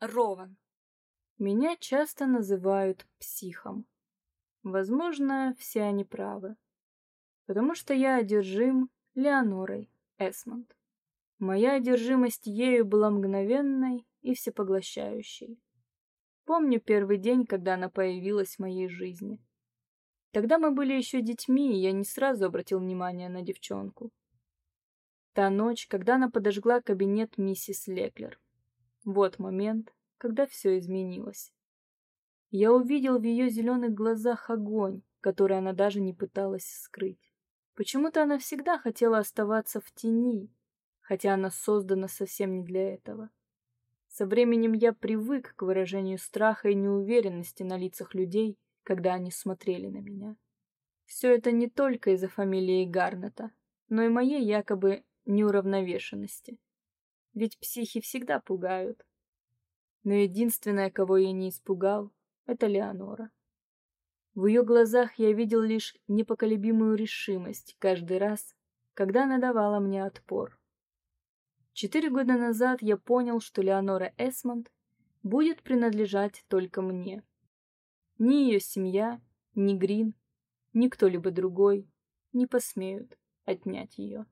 Рован. Меня часто называют психом. Возможно, все они правы. Потому что я одержим Леонорой Эсмонд. Моя одержимость ею была мгновенной и всепоглощающей. Помню первый день, когда она появилась в моей жизни. Тогда мы были еще детьми, и я не сразу обратил внимание на девчонку. Та ночь, когда она подожгла кабинет миссис Леклер. Вот момент, когда все изменилось. Я увидел в ее зеленых глазах огонь, который она даже не пыталась скрыть. Почему-то она всегда хотела оставаться в тени, хотя она создана совсем не для этого. Со временем я привык к выражению страха и неуверенности на лицах людей, когда они смотрели на меня. Все это не только из-за фамилии Гарнета, но и моей якобы неуравновешенности. Ведь психи всегда пугают. Но единственное, кого я не испугал, это Леонора. В ее глазах я видел лишь непоколебимую решимость каждый раз, когда она давала мне отпор. Четыре года назад я понял, что Леонора Эсмонд будет принадлежать только мне. Ни ее семья, ни Грин, ни кто-либо другой не посмеют отнять ее.